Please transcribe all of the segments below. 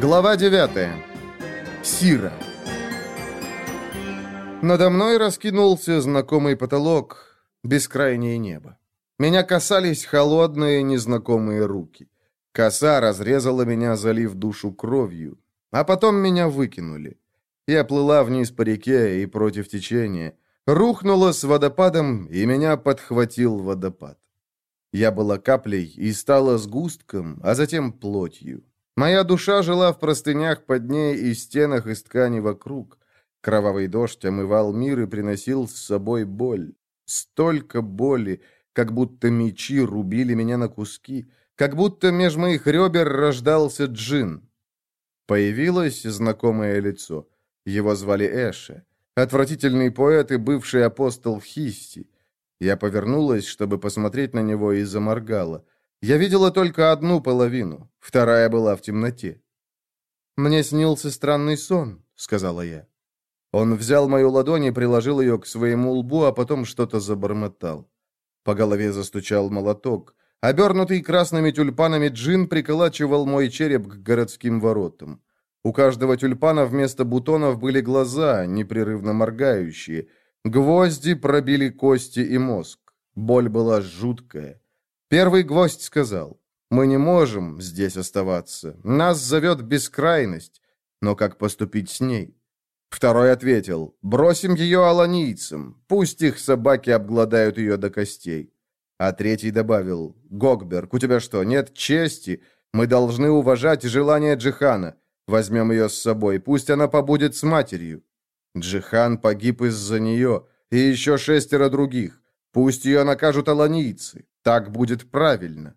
Глава 9. Сира. Надо мной раскинулся знакомый потолок, бескрайнее небо. Меня касались холодные незнакомые руки. Коса разрезала меня, залив душу кровью. А потом меня выкинули. Я плыла вниз по реке и против течения. Рухнула с водопадом, и меня подхватил водопад. Я была каплей и стала сгустком, а затем плотью. Моя душа жила в простынях под ней и стенах из ткани вокруг. Кровавый дождь омывал мир и приносил с собой боль. Столько боли, как будто мечи рубили меня на куски, как будто меж моих ребер рождался джин. Появилось знакомое лицо. Его звали Эше. Отвратительный поэт и бывший апостол Хисти. Я повернулась, чтобы посмотреть на него, и заморгала. Я видела только одну половину, вторая была в темноте. «Мне снился странный сон», — сказала я. Он взял мою ладонь и приложил ее к своему лбу, а потом что-то забормотал. По голове застучал молоток. Обернутый красными тюльпанами джин приколачивал мой череп к городским воротам. У каждого тюльпана вместо бутонов были глаза, непрерывно моргающие. Гвозди пробили кости и мозг. Боль была жуткая. Первый гвоздь сказал, «Мы не можем здесь оставаться. Нас зовет бескрайность. Но как поступить с ней?» Второй ответил, «Бросим ее аланийцам. Пусть их собаки обгладают ее до костей». А третий добавил, «Гогберг, у тебя что, нет чести? Мы должны уважать желание Джихана. Возьмем ее с собой, пусть она побудет с матерью». Джихан погиб из-за нее, и еще шестеро других. Пусть ее накажут аланийцы. Так будет правильно.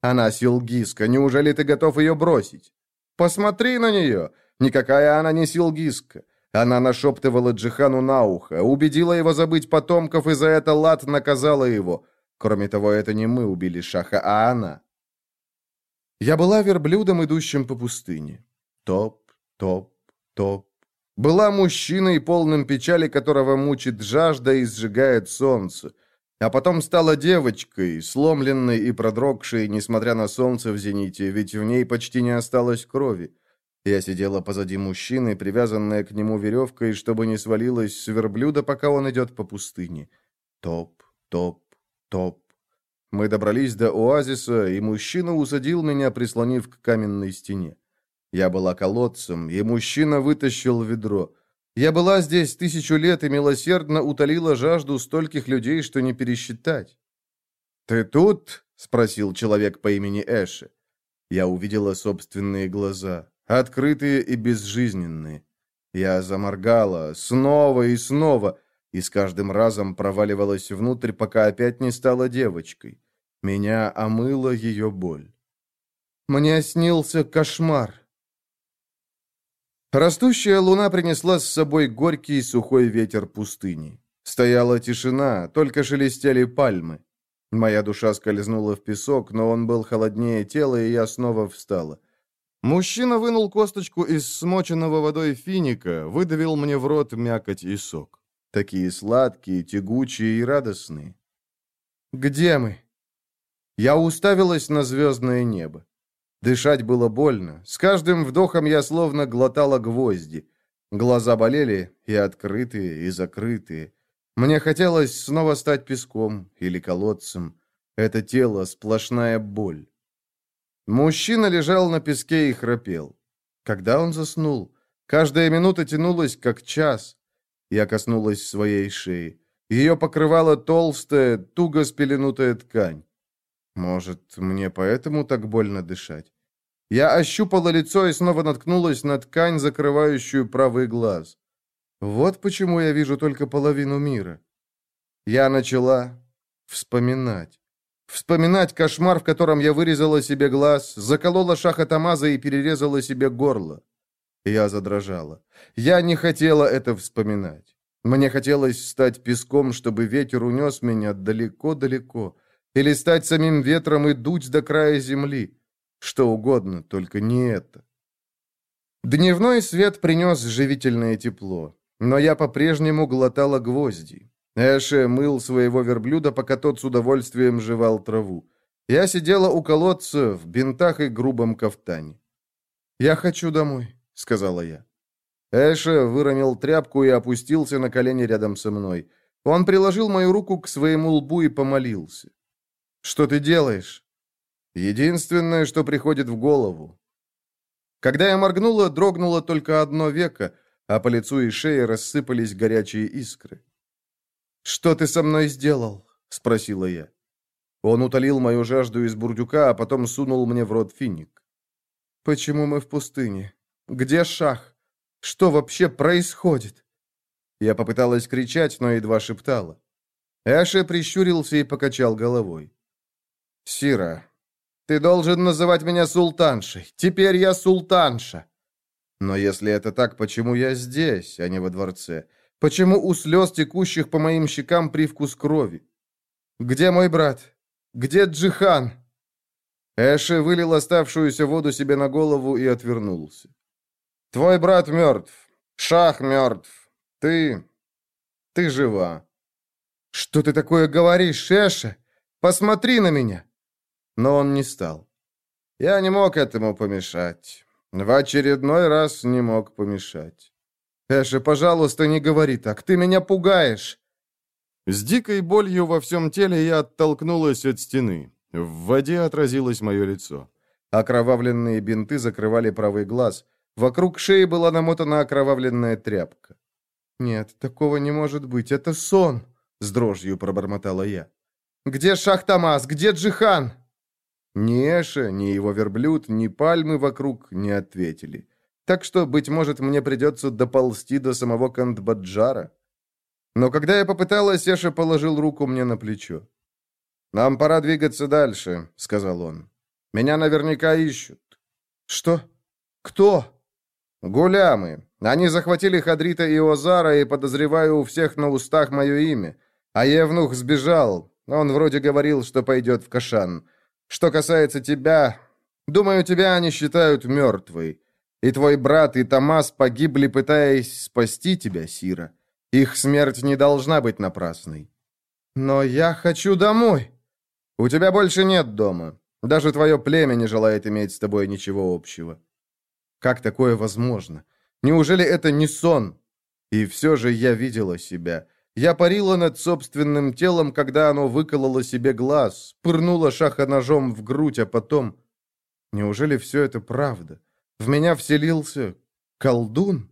Она Силгиска, неужели ты готов ее бросить? Посмотри на нее. Никакая она не Силгиска. Она нашептывала Джихану на ухо, убедила его забыть потомков, и за это Лат наказала его. Кроме того, это не мы убили Шаха, а она. Я была верблюдом, идущим по пустыне. Топ, топ, топ. Была мужчиной, полным печали, которого мучит жажда и сжигает солнце. А потом стала девочкой, сломленной и продрогшей, несмотря на солнце в зените, ведь в ней почти не осталось крови. Я сидела позади мужчины, привязанная к нему веревкой, чтобы не свалилась с верблюда, пока он идет по пустыне. Топ, топ, топ. Мы добрались до оазиса, и мужчина усадил меня, прислонив к каменной стене. Я была колодцем, и мужчина вытащил ведро. Я была здесь тысячу лет и милосердно утолила жажду стольких людей, что не пересчитать. «Ты тут?» — спросил человек по имени Эши. Я увидела собственные глаза, открытые и безжизненные. Я заморгала снова и снова, и с каждым разом проваливалась внутрь, пока опять не стала девочкой. Меня омыла ее боль. Мне снился кошмар. Растущая луна принесла с собой горький сухой ветер пустыни. Стояла тишина, только шелестели пальмы. Моя душа скользнула в песок, но он был холоднее тела, и я снова встала. Мужчина вынул косточку из смоченного водой финика, выдавил мне в рот мякоть и сок. Такие сладкие, тягучие и радостные. «Где мы?» Я уставилась на звездное небо. Дышать было больно. С каждым вдохом я словно глотала гвозди. Глаза болели, и открытые, и закрытые. Мне хотелось снова стать песком или колодцем. Это тело — сплошная боль. Мужчина лежал на песке и храпел. Когда он заснул? Каждая минута тянулась, как час. Я коснулась своей шеи. Ее покрывала толстая, туго спеленутая ткань. Может, мне поэтому так больно дышать? Я ощупала лицо и снова наткнулась на ткань, закрывающую правый глаз. Вот почему я вижу только половину мира. Я начала вспоминать. Вспоминать кошмар, в котором я вырезала себе глаз, заколола шаха Тамаза и перерезала себе горло. Я задрожала. Я не хотела это вспоминать. Мне хотелось стать песком, чтобы ветер унес меня далеко-далеко. Или стать самим ветром и дуть до края земли. Что угодно, только не это. Дневной свет принес живительное тепло, но я по-прежнему глотала гвозди. Эше мыл своего верблюда, пока тот с удовольствием жевал траву. Я сидела у колодца в бинтах и грубом кафтане. «Я хочу домой», — сказала я. Эша выронил тряпку и опустился на колени рядом со мной. Он приложил мою руку к своему лбу и помолился. «Что ты делаешь?» «Единственное, что приходит в голову». Когда я моргнула, дрогнуло только одно веко, а по лицу и шее рассыпались горячие искры. «Что ты со мной сделал?» — спросила я. Он утолил мою жажду из бурдюка, а потом сунул мне в рот финик. «Почему мы в пустыне? Где шах? Что вообще происходит?» Я попыталась кричать, но едва шептала. Эше прищурился и покачал головой. «Сира, ты должен называть меня султаншей. Теперь я султанша». «Но если это так, почему я здесь, а не во дворце? Почему у слез, текущих по моим щекам, привкус крови? Где мой брат? Где Джихан?» Эши вылил оставшуюся воду себе на голову и отвернулся. «Твой брат мертв. Шах мертв. Ты... ты жива». «Что ты такое говоришь, Эша? Посмотри на меня!» Но он не стал. Я не мог этому помешать. В очередной раз не мог помешать. «Эша, пожалуйста, не говори так. Ты меня пугаешь!» С дикой болью во всем теле я оттолкнулась от стены. В воде отразилось мое лицо. Окровавленные бинты закрывали правый глаз. Вокруг шеи была намотана окровавленная тряпка. «Нет, такого не может быть. Это сон!» — с дрожью пробормотала я. «Где Шахтамас? Где Джихан?» Ни Эша, ни его верблюд, ни пальмы вокруг не ответили. Так что, быть может, мне придется доползти до самого Кандбаджара. Но когда я попыталась, Эша положил руку мне на плечо. «Нам пора двигаться дальше», — сказал он. «Меня наверняка ищут». «Что? Кто?» «Гулямы. Они захватили Хадрита и Озара, и, подозреваю, у всех на устах мое имя. А Евнух сбежал. Он вроде говорил, что пойдет в Кашан. Что касается тебя, думаю, тебя они считают мертвой. И твой брат, и Томас погибли, пытаясь спасти тебя, Сира. Их смерть не должна быть напрасной». «Но я хочу домой!» У тебя больше нет дома. Даже твое племя не желает иметь с тобой ничего общего. Как такое возможно? Неужели это не сон? И все же я видела себя. Я парила над собственным телом, когда оно выкололо себе глаз, пырнуло шаха ножом в грудь, а потом... Неужели все это правда? В меня вселился колдун?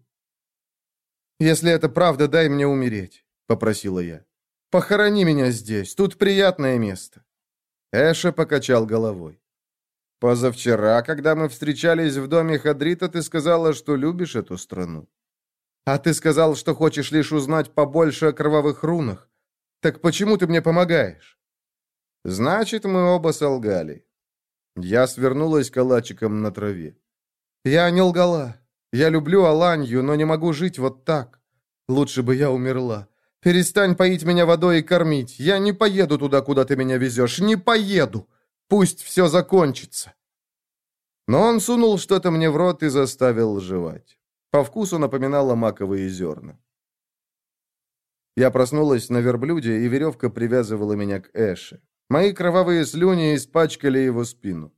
«Если это правда, дай мне умереть», — попросила я. «Похорони меня здесь, тут приятное место». Эша покачал головой. «Позавчера, когда мы встречались в доме Хадрита, ты сказала, что любишь эту страну. А ты сказал, что хочешь лишь узнать побольше о кровавых рунах. Так почему ты мне помогаешь?» «Значит, мы оба солгали». Я свернулась калачиком на траве. «Я не лгала. Я люблю Аланью, но не могу жить вот так. Лучше бы я умерла. Перестань поить меня водой и кормить. Я не поеду туда, куда ты меня везешь. Не поеду. Пусть все закончится. Но он сунул что-то мне в рот и заставил жевать. По вкусу напоминало маковые зерна. Я проснулась на верблюде, и веревка привязывала меня к Эше. Мои кровавые слюни испачкали его спину.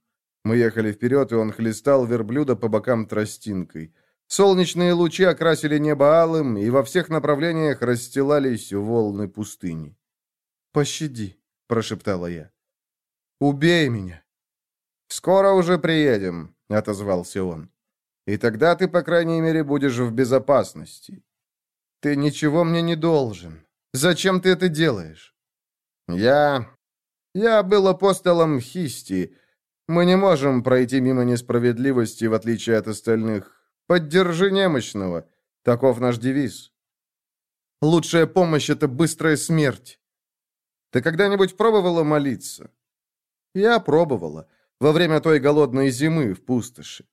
Мы ехали вперед, и он хлестал верблюда по бокам тростинкой. Солнечные лучи окрасили небо алым, и во всех направлениях расстилались волны пустыни. «Пощади», — прошептала я. «Убей меня». «Скоро уже приедем», — отозвался он. «И тогда ты, по крайней мере, будешь в безопасности». «Ты ничего мне не должен. Зачем ты это делаешь?» «Я... я был апостолом Хисти. Мы не можем пройти мимо несправедливости, в отличие от остальных. Поддержи немощного. Таков наш девиз. Лучшая помощь — это быстрая смерть. Ты когда-нибудь пробовала молиться? Я пробовала. Во время той голодной зимы в пустоши.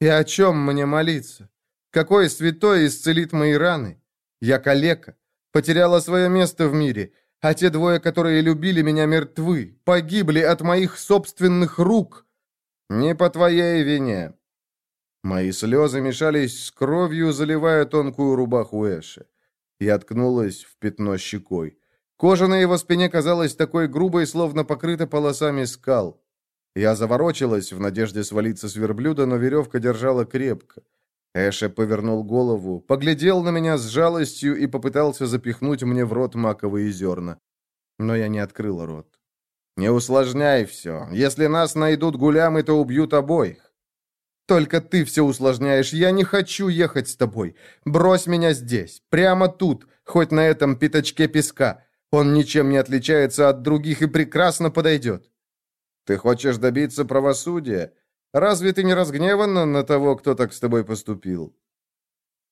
И о чем мне молиться? Какой святой исцелит мои раны? Я калека. Потеряла свое место в мире. А те двое, которые любили меня, мертвы. Погибли от моих собственных рук. Не по твоей вине. Мои слезы мешались с кровью, заливая тонкую рубаху Эши. Я ткнулась в пятно щекой. Кожа на его спине казалась такой грубой, словно покрыта полосами скал. Я заворочилась в надежде свалиться с верблюда, но веревка держала крепко. Эша повернул голову, поглядел на меня с жалостью и попытался запихнуть мне в рот маковые зерна. Но я не открыла рот. «Не усложняй все. Если нас найдут гулямы, то убьют обоих». «Только ты все усложняешь. Я не хочу ехать с тобой. Брось меня здесь, прямо тут, хоть на этом пятачке песка. Он ничем не отличается от других и прекрасно подойдет». «Ты хочешь добиться правосудия? Разве ты не разгневан на того, кто так с тобой поступил?»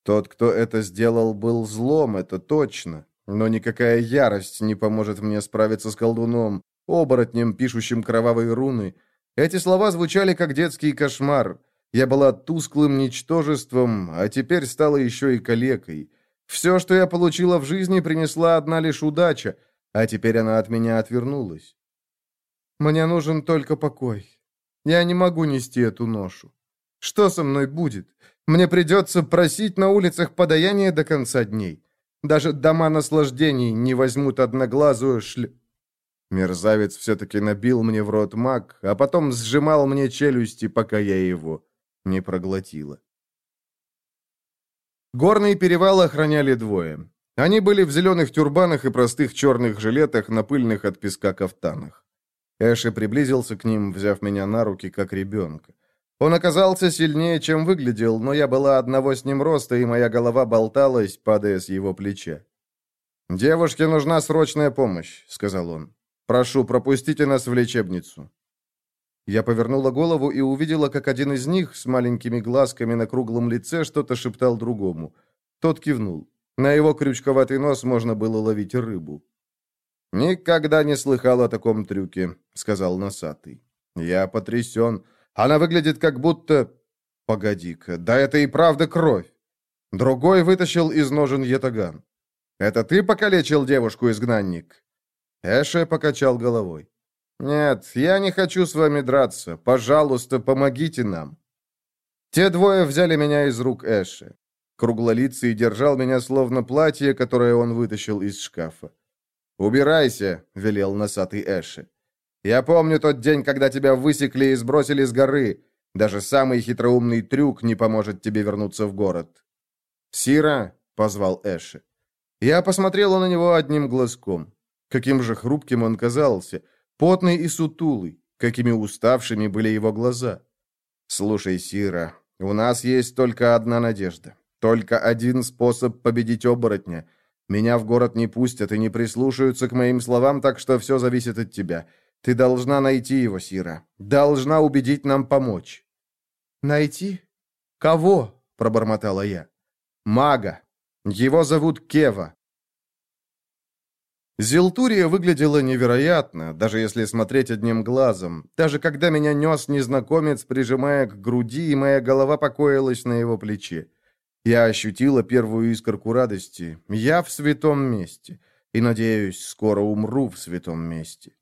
Тот, кто это сделал, был злом, это точно. Но никакая ярость не поможет мне справиться с колдуном, оборотнем, пишущим кровавые руны. Эти слова звучали как детский кошмар. Я была тусклым ничтожеством, а теперь стала еще и калекой. Все, что я получила в жизни, принесла одна лишь удача, а теперь она от меня отвернулась. Мне нужен только покой. Я не могу нести эту ношу. Что со мной будет? Мне придется просить на улицах подаяние до конца дней. Даже дома наслаждений не возьмут одноглазую шль... Мерзавец все-таки набил мне в рот маг, а потом сжимал мне челюсти, пока я его не проглотила. Горный перевал охраняли двое. Они были в зеленых тюрбанах и простых черных жилетах на пыльных от песка кафтанах. Эши приблизился к ним, взяв меня на руки, как ребенка. Он оказался сильнее, чем выглядел, но я была одного с ним роста, и моя голова болталась, падая с его плеча. «Девушке нужна срочная помощь», — сказал он. «Прошу, пропустите нас в лечебницу». Я повернула голову и увидела, как один из них с маленькими глазками на круглом лице что-то шептал другому. Тот кивнул. На его крючковатый нос можно было ловить рыбу. «Никогда не слыхал о таком трюке», — сказал носатый. «Я потрясен. Она выглядит как будто... Погоди-ка, да это и правда кровь. Другой вытащил из ножен ятаган. Это ты покалечил девушку-изгнанник? Эше покачал головой. Нет, я не хочу с вами драться. Пожалуйста, помогите нам. Те двое взяли меня из рук Эши. Круглолицый держал меня словно платье, которое он вытащил из шкафа. «Убирайся», — велел носатый Эши. Я помню тот день, когда тебя высекли и сбросили с горы. Даже самый хитроумный трюк не поможет тебе вернуться в город». «Сира», — позвал Эши. Я посмотрела на него одним глазком. Каким же хрупким он казался, потный и сутулый, какими уставшими были его глаза. «Слушай, Сира, у нас есть только одна надежда, только один способ победить оборотня. Меня в город не пустят и не прислушаются к моим словам, так что все зависит от тебя. Ты должна найти его, Сира. Должна убедить нам помочь». «Найти? Кого?» — пробормотала я. «Мага. Его зовут Кева». Зелтурия выглядела невероятно, даже если смотреть одним глазом. Даже когда меня нес незнакомец, прижимая к груди, и моя голова покоилась на его плече. Я ощутила первую искорку радости. Я в святом месте. И, надеюсь, скоро умру в святом месте.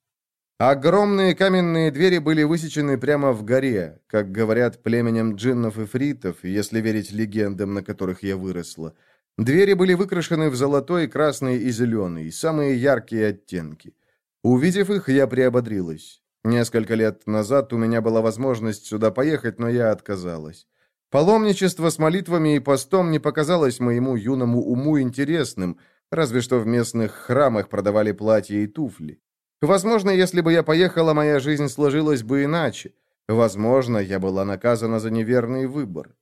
Огромные каменные двери были высечены прямо в горе, как говорят племенем джиннов и фритов, если верить легендам, на которых я выросла. Двери были выкрашены в золотой, красный и зеленый, самые яркие оттенки. Увидев их, я приободрилась. Несколько лет назад у меня была возможность сюда поехать, но я отказалась. Паломничество с молитвами и постом не показалось моему юному уму интересным, разве что в местных храмах продавали платья и туфли. Возможно, если бы я поехала, моя жизнь сложилась бы иначе. Возможно, я была наказана за неверный выбор.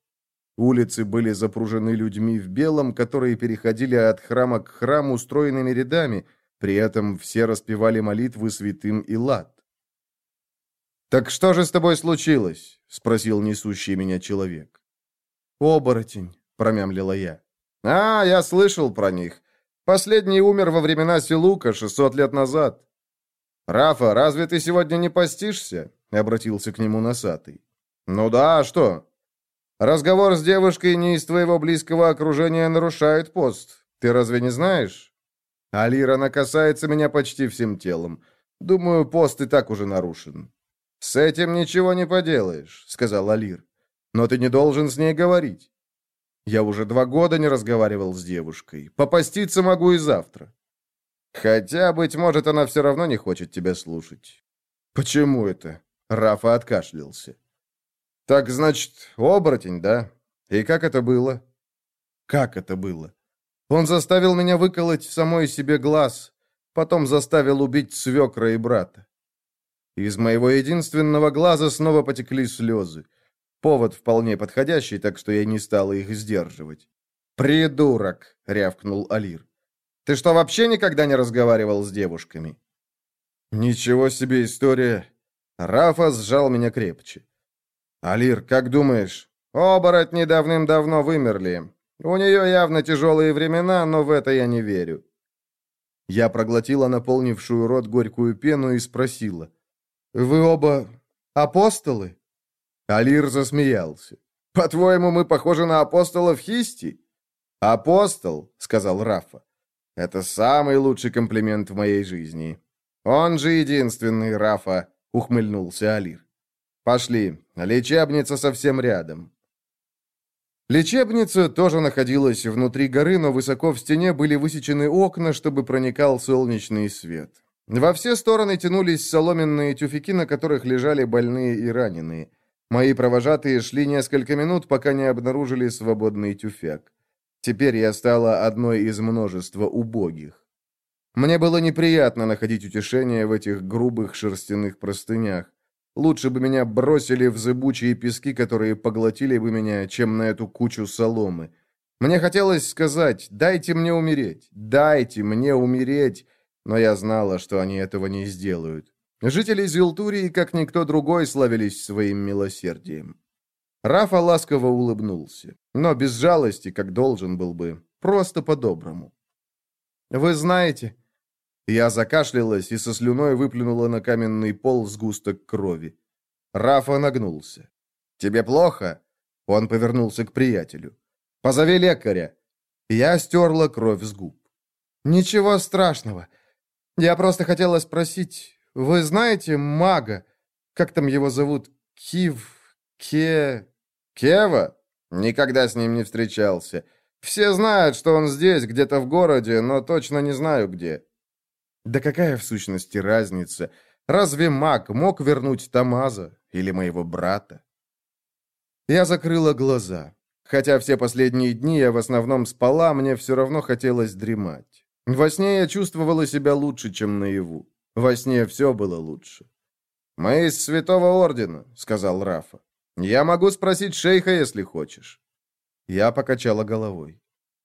Улицы были запружены людьми в белом, которые переходили от храма к храму стройными рядами, при этом все распевали молитвы святым и лад. «Так что же с тобой случилось?» — спросил несущий меня человек. «Оборотень», — промямлила я. «А, я слышал про них. Последний умер во времена Силука, 600 лет назад. «Рафа, разве ты сегодня не постишься?» — обратился к нему носатый. «Ну да, а что?» «Разговор с девушкой не из твоего близкого окружения нарушает пост. Ты разве не знаешь?» «Алир, она касается меня почти всем телом. Думаю, пост и так уже нарушен». «С этим ничего не поделаешь», — сказал Алир. «Но ты не должен с ней говорить». «Я уже два года не разговаривал с девушкой. Попаститься могу и завтра». Хотя, быть может, она все равно не хочет тебя слушать. Почему это? Рафа откашлялся. «Так, значит, оборотень, да? И как это было?» «Как это было?» «Он заставил меня выколоть самой себе глаз, потом заставил убить свекра и брата. Из моего единственного глаза снова потекли слезы. Повод вполне подходящий, так что я не стала их сдерживать. «Придурок!» — рявкнул Алир. «Ты что, вообще никогда не разговаривал с девушками?» «Ничего себе история!» Рафа сжал меня крепче. «Алир, как думаешь?» «Оборотни давным-давно вымерли. У нее явно тяжелые времена, но в это я не верю». Я проглотила наполнившую рот горькую пену и спросила. «Вы оба апостолы?» Алир засмеялся. «По-твоему, мы похожи на апостолов Хисти?» «Апостол», — сказал Рафа. «Это самый лучший комплимент в моей жизни». «Он же единственный, Рафа», — ухмыльнулся Алир. «Пошли, лечебница совсем рядом». Лечебница тоже находилась внутри горы, но высоко в стене были высечены окна, чтобы проникал солнечный свет. Во все стороны тянулись соломенные тюфяки, на которых лежали больные и раненые. Мои провожатые шли несколько минут, пока не обнаружили свободный тюфяк. Теперь я стала одной из множества убогих. Мне было неприятно находить утешение в этих грубых шерстяных простынях. Лучше бы меня бросили в зыбучие пески, которые поглотили бы меня, чем на эту кучу соломы. Мне хотелось сказать «дайте мне умереть, дайте мне умереть», но я знала, что они этого не сделают. Жители Зилтурии, как никто другой, славились своим милосердием. Рафа ласково улыбнулся, но без жалости, как должен был бы, просто по-доброму. «Вы знаете...» Я закашлялась и со слюной выплюнула на каменный пол сгусток крови. Рафа нагнулся. «Тебе плохо?» Он повернулся к приятелю. «Позови лекаря». Я стерла кровь с губ. «Ничего страшного. Я просто хотела спросить, вы знаете мага? Как там его зовут? Кив... Ке... Кева? Никогда с ним не встречался. Все знают, что он здесь, где-то в городе, но точно не знаю где. Да какая в сущности разница? Разве маг мог вернуть Тамаза или моего брата? Я закрыла глаза. Хотя все последние дни я в основном спала, мне все равно хотелось дремать. Во сне я чувствовала себя лучше, чем наяву. Во сне все было лучше. «Мы из Святого Ордена», — сказал Рафа. «Я могу спросить шейха, если хочешь». Я покачала головой.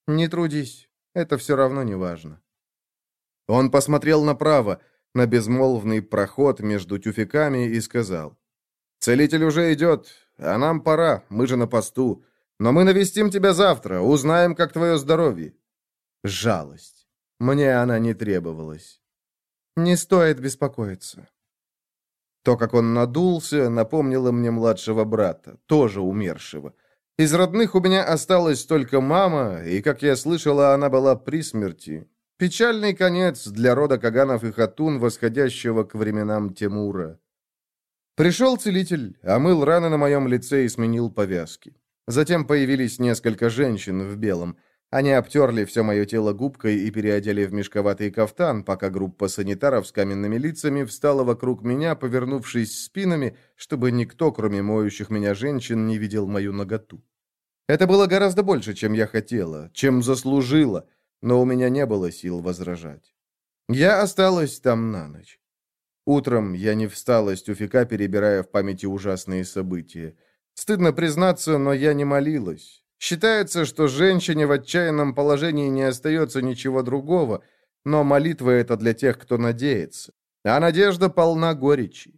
«Не трудись, это все равно не важно». Он посмотрел направо, на безмолвный проход между тюфяками и сказал. «Целитель уже идет, а нам пора, мы же на посту. Но мы навестим тебя завтра, узнаем, как твое здоровье». Жалость. Мне она не требовалась. Не стоит беспокоиться. То, как он надулся, напомнило мне младшего брата, тоже умершего. Из родных у меня осталась только мама, и, как я слышала, она была при смерти. Печальный конец для рода Каганов и Хатун, восходящего к временам Тимура. Пришел целитель, омыл раны на моем лице и сменил повязки. Затем появились несколько женщин в белом – они обтерли все мое тело губкой и переодели в мешковатый кафтан, пока группа санитаров с каменными лицами встала вокруг меня, повернувшись спинами, чтобы никто, кроме моющих меня женщин, не видел мою наготу. Это было гораздо больше, чем я хотела, чем заслужила, но у меня не было сил возражать. Я осталась там на ночь. Утром я не встала с тюфика, перебирая в памяти ужасные события. Стыдно признаться, но я не молилась. Считается, что женщине в отчаянном положении не остается ничего другого, но молитва это для тех, кто надеется. А надежда полна горечи.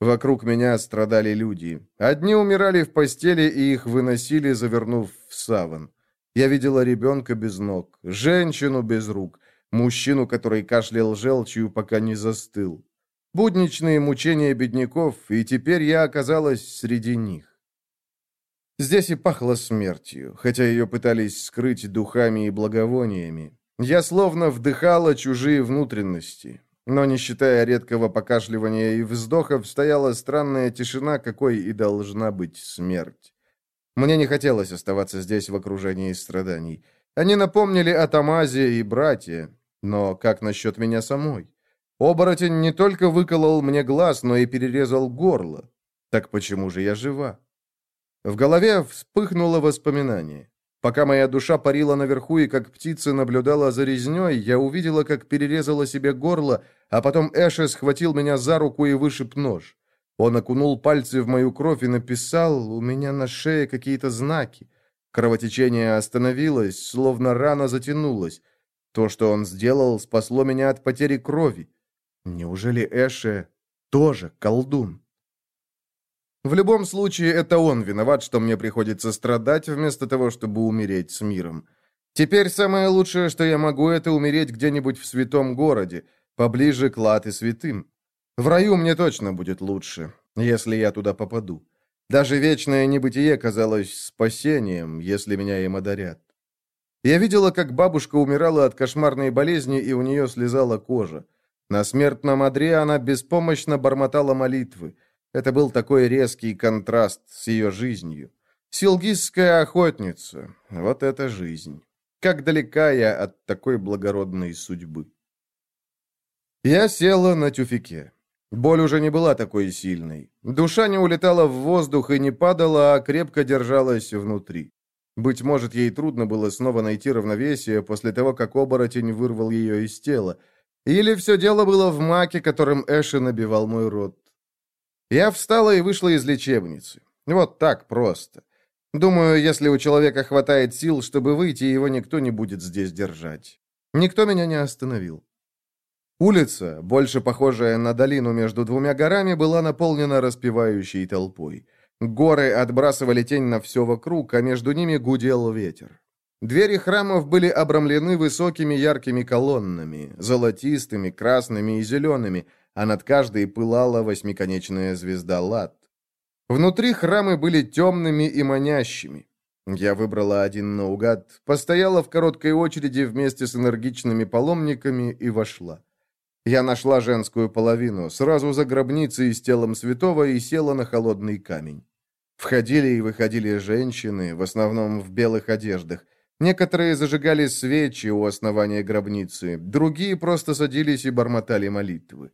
Вокруг меня страдали люди. Одни умирали в постели, и их выносили, завернув в саван. Я видела ребенка без ног, женщину без рук, мужчину, который кашлял желчью, пока не застыл. Будничные мучения бедняков, и теперь я оказалась среди них. Здесь и пахло смертью, хотя ее пытались скрыть духами и благовониями. Я словно вдыхала чужие внутренности. Но не считая редкого покашливания и вздохов, стояла странная тишина, какой и должна быть смерть. Мне не хотелось оставаться здесь в окружении страданий. Они напомнили о Тамазе и братья, но как насчет меня самой? Оборотень не только выколол мне глаз, но и перерезал горло. Так почему же я жива? В голове вспыхнуло воспоминание. Пока моя душа парила наверху и как птица наблюдала за резней, я увидела, как перерезала себе горло, а потом Эша схватил меня за руку и вышиб нож. Он окунул пальцы в мою кровь и написал у меня на шее какие-то знаки. Кровотечение остановилось, словно рана затянулась. То, что он сделал, спасло меня от потери крови. Неужели Эше тоже колдун? В любом случае, это он виноват, что мне приходится страдать, вместо того, чтобы умереть с миром. Теперь самое лучшее, что я могу, это умереть где-нибудь в святом городе, поближе к лад и святым. В раю мне точно будет лучше, если я туда попаду. Даже вечное небытие казалось спасением, если меня им одарят. Я видела, как бабушка умирала от кошмарной болезни, и у нее слезала кожа. На смертном одре она беспомощно бормотала молитвы. Это был такой резкий контраст с ее жизнью. Силгизская охотница. Вот это жизнь. Как далека я от такой благородной судьбы. Я села на тюфике. Боль уже не была такой сильной. Душа не улетала в воздух и не падала, а крепко держалась внутри. Быть может, ей трудно было снова найти равновесие после того, как оборотень вырвал ее из тела. Или все дело было в маке, которым Эши набивал мой рот. Я встала и вышла из лечебницы. Вот так просто. Думаю, если у человека хватает сил, чтобы выйти, его никто не будет здесь держать. Никто меня не остановил. Улица, больше похожая на долину между двумя горами, была наполнена распевающей толпой. Горы отбрасывали тень на все вокруг, а между ними гудел ветер. Двери храмов были обрамлены высокими яркими колоннами, золотистыми, красными и зелеными, а над каждой пылала восьмиконечная звезда лад. Внутри храмы были темными и манящими. Я выбрала один наугад, постояла в короткой очереди вместе с энергичными паломниками и вошла. Я нашла женскую половину, сразу за гробницей с телом святого и села на холодный камень. Входили и выходили женщины, в основном в белых одеждах, Некоторые зажигали свечи у основания гробницы, другие просто садились и бормотали молитвы.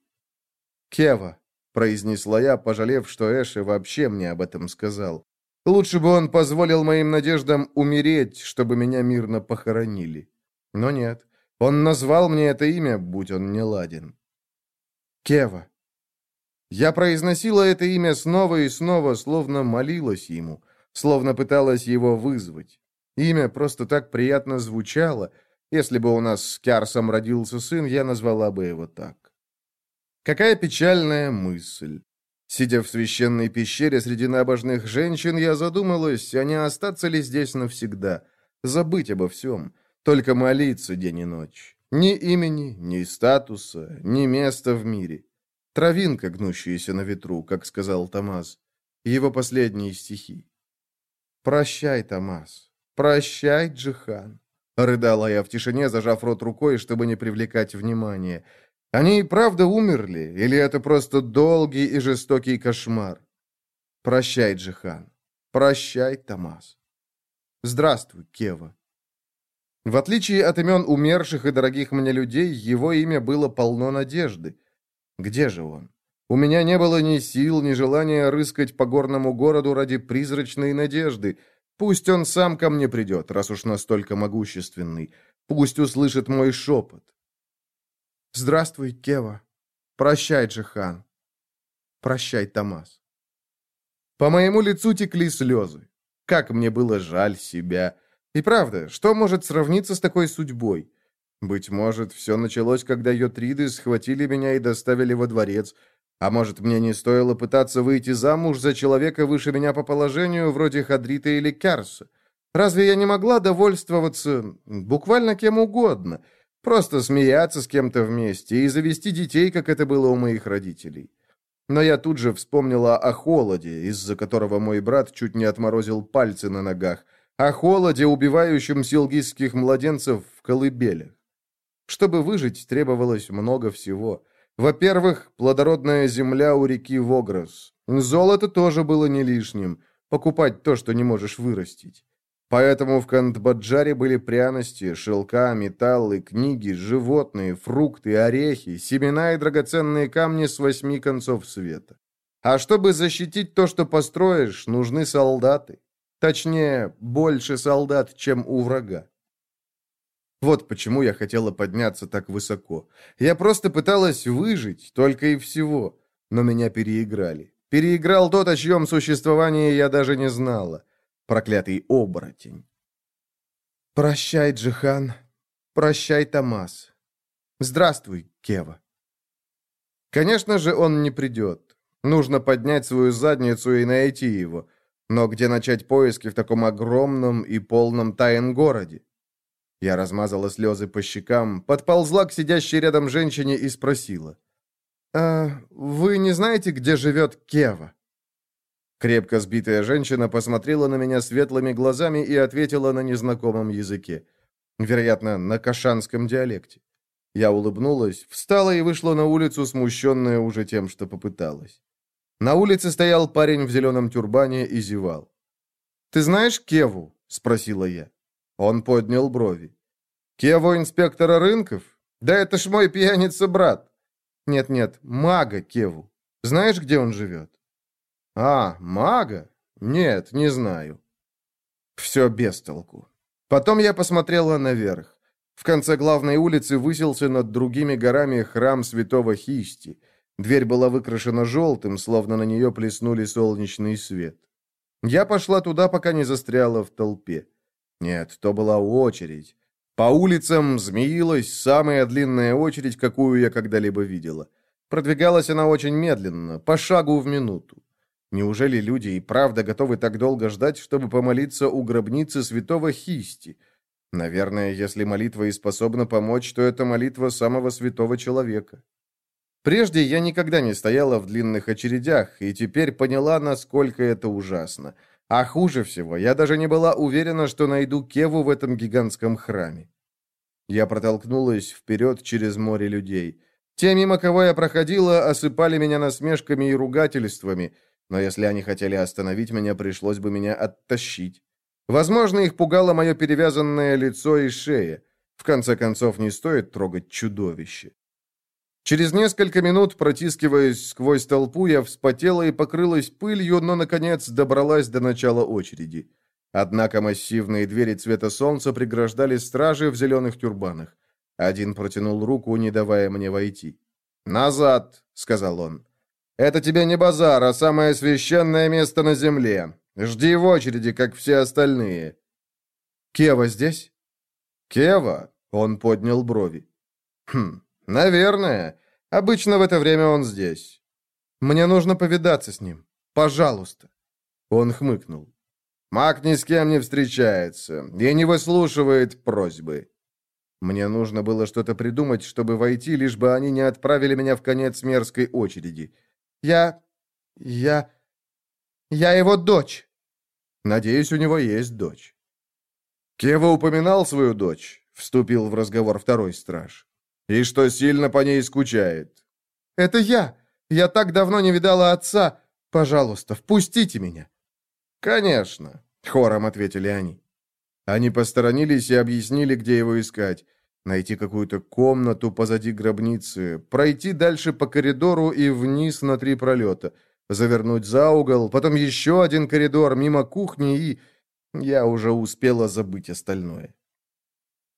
«Кева», — произнесла я, пожалев, что Эши вообще мне об этом сказал. «Лучше бы он позволил моим надеждам умереть, чтобы меня мирно похоронили. Но нет, он назвал мне это имя, будь он не ладен. Кева». Я произносила это имя снова и снова, словно молилась ему, словно пыталась его вызвать. Имя просто так приятно звучало. Если бы у нас с Кярсом родился сын, я назвала бы его так. Какая печальная мысль. Сидя в священной пещере среди набожных женщин, я задумалась, а не остаться ли здесь навсегда. Забыть обо всем. Только молиться день и ночь. Ни имени, ни статуса, ни места в мире. Травинка, гнущаяся на ветру, как сказал Томас. Его последние стихи. «Прощай, Томас. «Прощай, Джихан», — рыдала я в тишине, зажав рот рукой, чтобы не привлекать внимания. «Они и правда умерли, или это просто долгий и жестокий кошмар?» «Прощай, Джихан. Прощай, Томас. Здравствуй, Кева». В отличие от имен умерших и дорогих мне людей, его имя было полно надежды. Где же он? У меня не было ни сил, ни желания рыскать по горному городу ради призрачной надежды — Пусть он сам ко мне придет, раз уж настолько могущественный. Пусть услышит мой шепот. Здравствуй, Кева. Прощай, Джихан. Прощай, Томас. По моему лицу текли слезы. Как мне было жаль себя. И правда, что может сравниться с такой судьбой? Быть может, все началось, когда Йотриды схватили меня и доставили во дворец, а может, мне не стоило пытаться выйти замуж за человека выше меня по положению, вроде Хадрита или Кярса? Разве я не могла довольствоваться буквально кем угодно? Просто смеяться с кем-то вместе и завести детей, как это было у моих родителей. Но я тут же вспомнила о холоде, из-за которого мой брат чуть не отморозил пальцы на ногах, о холоде, убивающем силгизских младенцев в колыбелях. Чтобы выжить, требовалось много всего — во-первых, плодородная земля у реки Вогрос. Золото тоже было не лишним. Покупать то, что не можешь вырастить. Поэтому в Кандбаджаре были пряности, шелка, металлы, книги, животные, фрукты, орехи, семена и драгоценные камни с восьми концов света. А чтобы защитить то, что построишь, нужны солдаты. Точнее, больше солдат, чем у врага. Вот почему я хотела подняться так высоко. Я просто пыталась выжить, только и всего. Но меня переиграли. Переиграл тот, о чьем существовании я даже не знала. Проклятый оборотень. Прощай, Джихан. Прощай, Томас. Здравствуй, Кева. Конечно же, он не придет. Нужно поднять свою задницу и найти его. Но где начать поиски в таком огромном и полном тайн городе? Я размазала слезы по щекам, подползла к сидящей рядом женщине и спросила. «А вы не знаете, где живет Кева?» Крепко сбитая женщина посмотрела на меня светлыми глазами и ответила на незнакомом языке. Вероятно, на кашанском диалекте. Я улыбнулась, встала и вышла на улицу, смущенная уже тем, что попыталась. На улице стоял парень в зеленом тюрбане и зевал. «Ты знаешь Кеву?» — спросила я. Он поднял брови. «Кеву инспектора рынков? Да это ж мой пьяница-брат!» «Нет-нет, мага Кеву. Знаешь, где он живет?» «А, мага? Нет, не знаю». Все без толку. Потом я посмотрела наверх. В конце главной улицы высился над другими горами храм святого Хисти. Дверь была выкрашена желтым, словно на нее плеснули солнечный свет. Я пошла туда, пока не застряла в толпе. Нет, то была очередь. По улицам змеилась самая длинная очередь, какую я когда-либо видела. Продвигалась она очень медленно, по шагу в минуту. Неужели люди и правда готовы так долго ждать, чтобы помолиться у гробницы святого Хисти? Наверное, если молитва и способна помочь, то это молитва самого святого человека. Прежде я никогда не стояла в длинных очередях, и теперь поняла, насколько это ужасно. А хуже всего, я даже не была уверена, что найду Кеву в этом гигантском храме. Я протолкнулась вперед через море людей. Те, мимо кого я проходила, осыпали меня насмешками и ругательствами, но если они хотели остановить меня, пришлось бы меня оттащить. Возможно, их пугало мое перевязанное лицо и шея. В конце концов, не стоит трогать чудовище. Через несколько минут, протискиваясь сквозь толпу, я вспотела и покрылась пылью, но, наконец, добралась до начала очереди. Однако массивные двери цвета солнца преграждали стражи в зеленых тюрбанах. Один протянул руку, не давая мне войти. «Назад!» — сказал он. «Это тебе не базар, а самое священное место на земле. Жди в очереди, как все остальные». «Кева здесь?» «Кева?» — он поднял брови. «Хм, «Наверное. Обычно в это время он здесь». «Мне нужно повидаться с ним. Пожалуйста». Он хмыкнул. «Маг ни с кем не встречается и не выслушивает просьбы». Мне нужно было что-то придумать, чтобы войти, лишь бы они не отправили меня в конец мерзкой очереди. «Я... я... я его дочь». Надеюсь, у него есть дочь. Кева упоминал свою дочь, вступил в разговор второй страж. И что сильно по ней скучает. «Это я! Я так давно не видала отца! Пожалуйста, впустите меня!» «Конечно!» — хором ответили они. Они посторонились и объяснили, где его искать. Найти какую-то комнату позади гробницы, пройти дальше по коридору и вниз на три пролета, завернуть за угол, потом еще один коридор мимо кухни и... Я уже успела забыть остальное.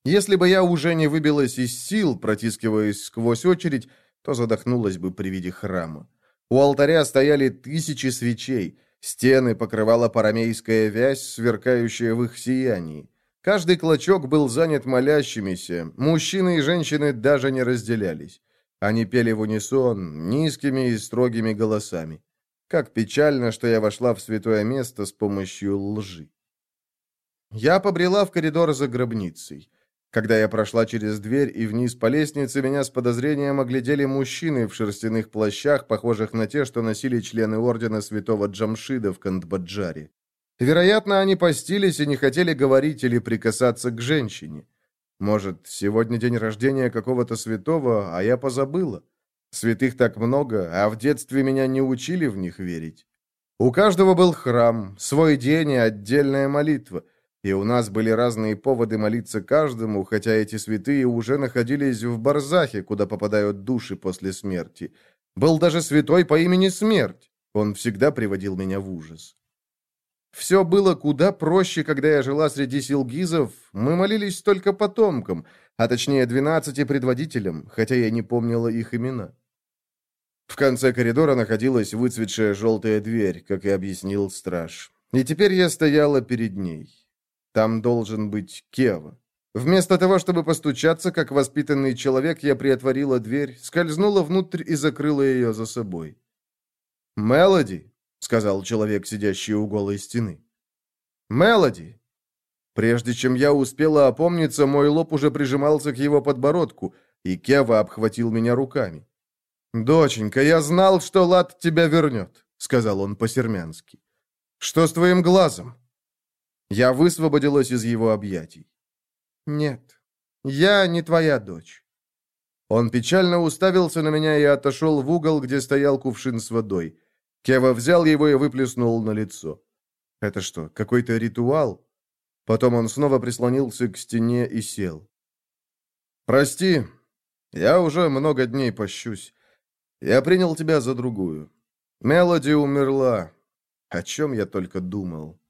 Если бы я уже не выбилась из сил, протискиваясь сквозь очередь, то задохнулась бы при виде храма. У алтаря стояли тысячи свечей, стены покрывала парамейская вязь, сверкающая в их сиянии. Каждый клочок был занят молящимися, мужчины и женщины даже не разделялись. Они пели в унисон, низкими и строгими голосами. Как печально, что я вошла в святое место с помощью лжи. Я побрела в коридор за гробницей. Когда я прошла через дверь и вниз по лестнице, меня с подозрением оглядели мужчины в шерстяных плащах, похожих на те, что носили члены ордена святого Джамшида в Кандбаджаре. Вероятно, они постились и не хотели говорить или прикасаться к женщине. Может, сегодня день рождения какого-то святого, а я позабыла. Святых так много, а в детстве меня не учили в них верить. У каждого был храм, свой день и отдельная молитва — И у нас были разные поводы молиться каждому, хотя эти святые уже находились в Барзахе, куда попадают души после смерти. Был даже святой по имени Смерть. Он всегда приводил меня в ужас. Все было куда проще, когда я жила среди силгизов. Мы молились только потомкам, а точнее двенадцати предводителям, хотя я не помнила их имена. В конце коридора находилась выцветшая желтая дверь, как и объяснил страж. И теперь я стояла перед ней. Там должен быть Кева. Вместо того, чтобы постучаться, как воспитанный человек, я приотворила дверь, скользнула внутрь и закрыла ее за собой. «Мелоди», — сказал человек, сидящий у голой стены. «Мелоди!» Прежде чем я успела опомниться, мой лоб уже прижимался к его подбородку, и Кева обхватил меня руками. «Доченька, я знал, что Лад тебя вернет», — сказал он по-сермянски. «Что с твоим глазом?» Я высвободилась из его объятий. «Нет, я не твоя дочь». Он печально уставился на меня и отошел в угол, где стоял кувшин с водой. Кева взял его и выплеснул на лицо. «Это что, какой-то ритуал?» Потом он снова прислонился к стене и сел. «Прости, я уже много дней пощусь. Я принял тебя за другую. Мелоди умерла. О чем я только думал?»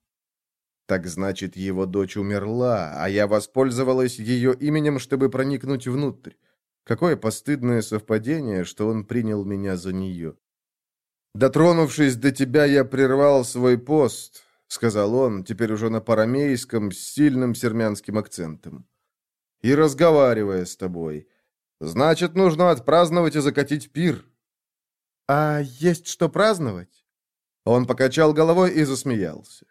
Так значит, его дочь умерла, а я воспользовалась ее именем, чтобы проникнуть внутрь. Какое постыдное совпадение, что он принял меня за нее. «Дотронувшись до тебя, я прервал свой пост», — сказал он, теперь уже на парамейском, с сильным сермянским акцентом. «И разговаривая с тобой. Значит, нужно отпраздновать и закатить пир». «А есть что праздновать?» Он покачал головой и засмеялся.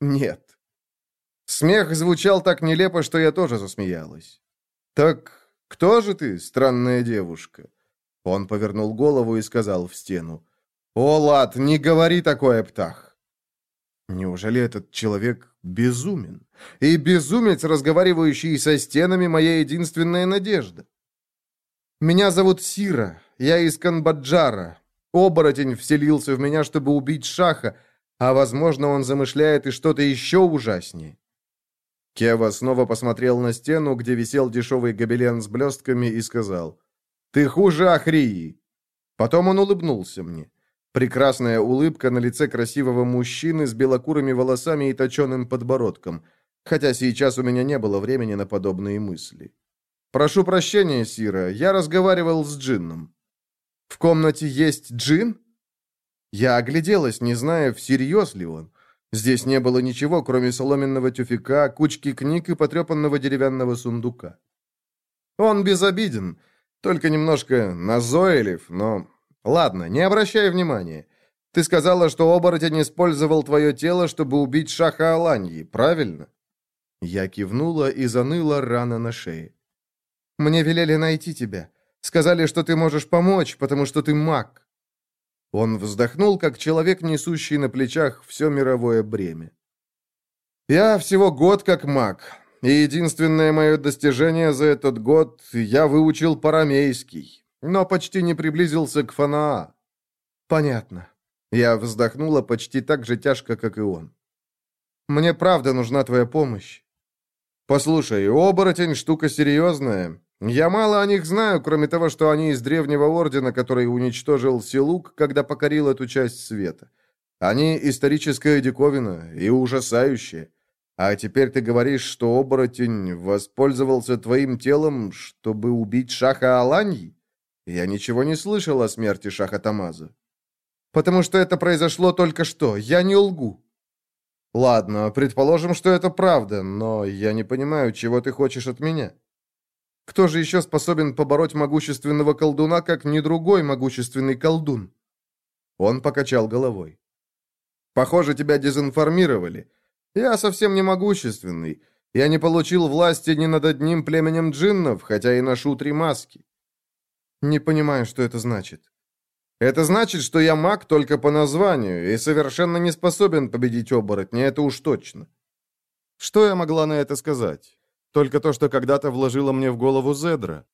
«Нет, Смех звучал так нелепо, что я тоже засмеялась. «Так кто же ты, странная девушка?» Он повернул голову и сказал в стену. «О, Лад, не говори такое, птах!» Неужели этот человек безумен? И безумец, разговаривающий со стенами, моя единственная надежда. Меня зовут Сира, я из Канбаджара. Оборотень вселился в меня, чтобы убить Шаха, а, возможно, он замышляет и что-то еще ужаснее. Кева снова посмотрел на стену, где висел дешевый гобелен с блестками, и сказал, «Ты хуже Ахрии!» Потом он улыбнулся мне. Прекрасная улыбка на лице красивого мужчины с белокурыми волосами и точеным подбородком, хотя сейчас у меня не было времени на подобные мысли. «Прошу прощения, Сира, я разговаривал с Джинном». «В комнате есть Джин?» Я огляделась, не зная, всерьез ли он. Здесь не было ничего, кроме соломенного тюфяка, кучки книг и потрепанного деревянного сундука. Он безобиден, только немножко назойлив, но... Ладно, не обращай внимания. Ты сказала, что оборотень использовал твое тело, чтобы убить Шаха Аланьи, правильно? Я кивнула и заныла рана на шее. Мне велели найти тебя. Сказали, что ты можешь помочь, потому что ты маг. Он вздохнул, как человек, несущий на плечах все мировое бремя. «Я всего год как маг, и единственное мое достижение за этот год — я выучил парамейский, но почти не приблизился к Фанаа». «Понятно». Я вздохнула почти так же тяжко, как и он. «Мне правда нужна твоя помощь». «Послушай, оборотень — штука серьезная. Я мало о них знаю, кроме того, что они из древнего ордена, который уничтожил Силук, когда покорил эту часть света. Они историческая диковина и ужасающая. А теперь ты говоришь, что оборотень воспользовался твоим телом, чтобы убить Шаха Аланьи? Я ничего не слышал о смерти Шаха Тамаза. Потому что это произошло только что. Я не лгу. Ладно, предположим, что это правда, но я не понимаю, чего ты хочешь от меня. Кто же еще способен побороть могущественного колдуна, как не другой могущественный колдун?» Он покачал головой. «Похоже, тебя дезинформировали. Я совсем не могущественный. Я не получил власти ни над одним племенем джиннов, хотя и ношу три маски». «Не понимаю, что это значит». «Это значит, что я маг только по названию и совершенно не способен победить оборотня, это уж точно». Что я могла на это сказать? Только то, что когда-то вложила мне в голову Зедра.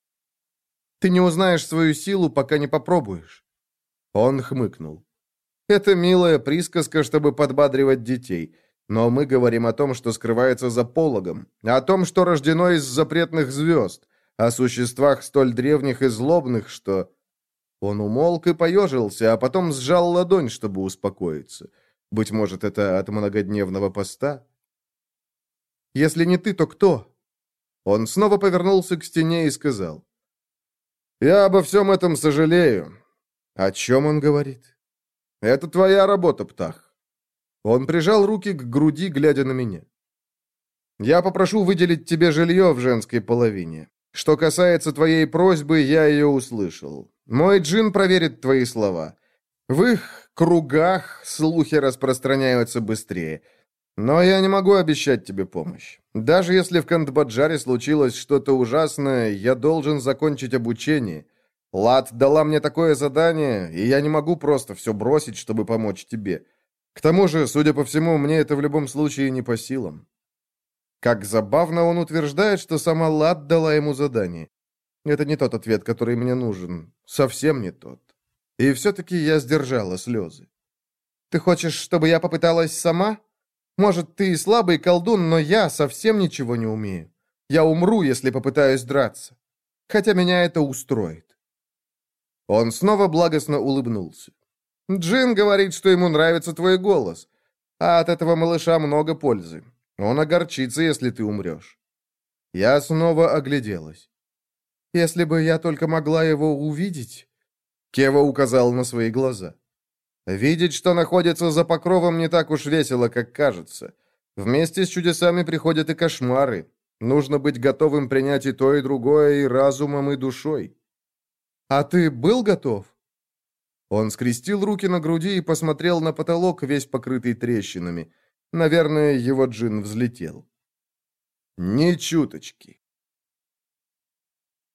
Ты не узнаешь свою силу, пока не попробуешь. Он хмыкнул. Это милая присказка, чтобы подбадривать детей. Но мы говорим о том, что скрывается за пологом, о том, что рождено из запретных звезд, о существах столь древних и злобных, что...» Он умолк и поежился, а потом сжал ладонь, чтобы успокоиться. Быть может, это от многодневного поста? «Если не ты, то кто?» Он снова повернулся к стене и сказал. «Я обо всем этом сожалею». «О чем он говорит?» «Это твоя работа, Птах». Он прижал руки к груди, глядя на меня. «Я попрошу выделить тебе жилье в женской половине. Что касается твоей просьбы, я ее услышал. Мой джин проверит твои слова. В их кругах слухи распространяются быстрее. Но я не могу обещать тебе помощь. Даже если в Кандбаджаре случилось что-то ужасное, я должен закончить обучение. Лад дала мне такое задание, и я не могу просто все бросить, чтобы помочь тебе. К тому же, судя по всему, мне это в любом случае не по силам. Как забавно он утверждает, что сама Лад дала ему задание. Это не тот ответ, который мне нужен. Совсем не тот. И все-таки я сдержала слезы. «Ты хочешь, чтобы я попыталась сама? Может, ты и слабый колдун, но я совсем ничего не умею. Я умру, если попытаюсь драться. Хотя меня это устроит». Он снова благостно улыбнулся. «Джин говорит, что ему нравится твой голос, а от этого малыша много пользы. Он огорчится, если ты умрешь». Я снова огляделась. «Если бы я только могла его увидеть...» Кева указал на свои глаза. «Видеть, что находится за покровом, не так уж весело, как кажется. Вместе с чудесами приходят и кошмары. Нужно быть готовым принять и то, и другое, и разумом, и душой». «А ты был готов?» Он скрестил руки на груди и посмотрел на потолок, весь покрытый трещинами. Наверное, его джин взлетел. «Ни чуточки».